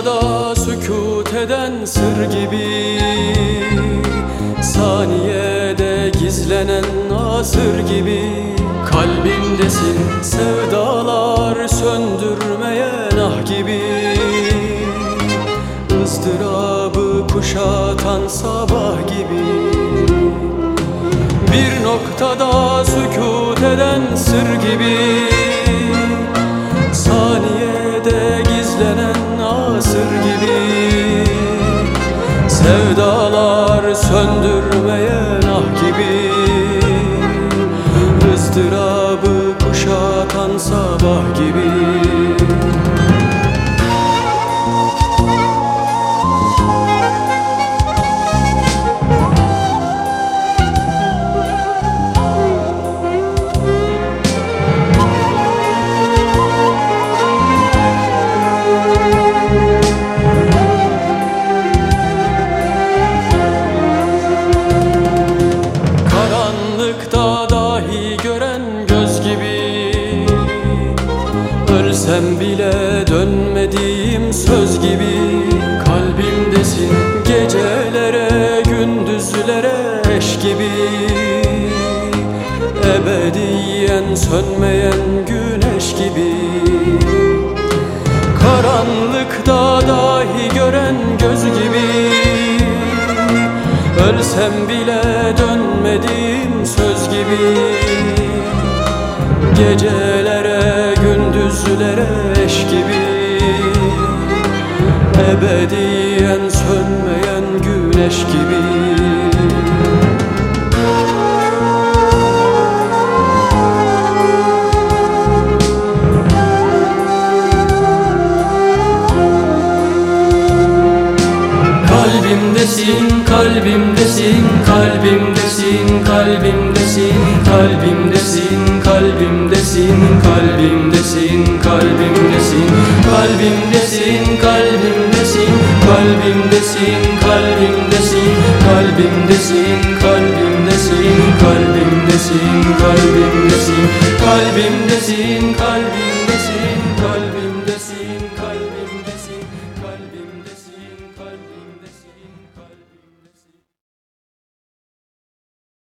Dünyada sükut eden sır gibi Saniyede gizlenen asır gibi Kalbimdesin sevdalar söndürmeyen ah gibi. Izdırabı kuşatan sabah gibi Bir noktada sükut eden sır gibi yansır gibi Sevdalar söndürmeye Ölsem bile dönmediğim söz gibi Kalbimdesin gecelere gündüzlere eş gibi. Ebediyen sönmeyen güneş gibi. Karanlıkta dahi gören göz gibi. Ölsem bile dönmediğim söz gibi. Gecelere gündüzlere eş gibi. Ebediyen sönmeyen güneş gibi. Kalbimdesin, kalbimdesin, kalbimdesin, kalbimdesin, kalbimdesin, kalbimdesin, kalbimdesin, kalbimdesin, kalbimdesin, kalbimdesin, kalbimdesin, kalbimdesin, kalbimdesin, kalbimdesin, kalbimdesin, kalbimdesin, kalbimdesin, kalbimdesin.